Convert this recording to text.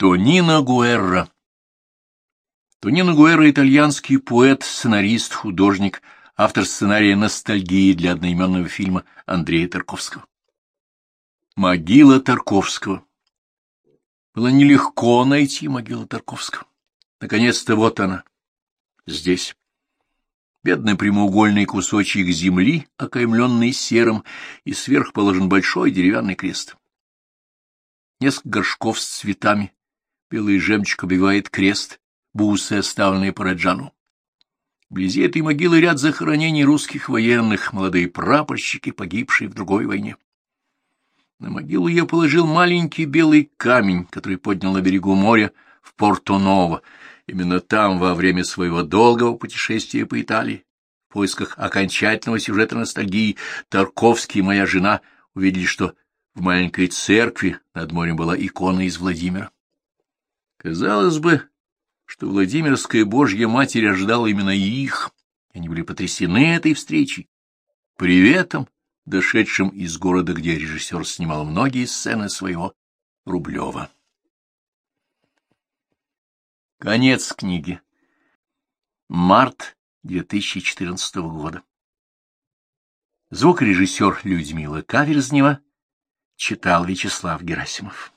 Тонино Гуэрра Тонино Гуэрра — итальянский поэт, сценарист, художник, автор сценария «Ностальгии» для одноименного фильма Андрея Тарковского. Могила Тарковского Было нелегко найти могилу Тарковского. Наконец-то вот она, здесь. Бедный прямоугольный кусочек земли, окаймленный серым, и сверх положен большой деревянный крест. Несколько горшков с цветами, белый жемчуг обивает крест, бусы, оставленные по Раджану. Вблизи этой могилы ряд захоронений русских военных, молодые прапорщики, погибшие в другой войне. На могилу я положил маленький белый камень, который поднял на берегу моря в Порто-Ново. Именно там, во время своего долгого путешествия по Италии, в поисках окончательного сюжета ностальгии, Тарковский и моя жена увидели, что в маленькой церкви над морем была икона из Владимира. Казалось бы, что Владимирская Божья Матерь ожидала именно их, они были потрясены этой встречей, приветом, дошедшим из города, где режиссер снимал многие сцены своего Рублева. Конец книги. Март 2014 года. Звукорежиссер Людмила Каверзнева читал Вячеслав Герасимов.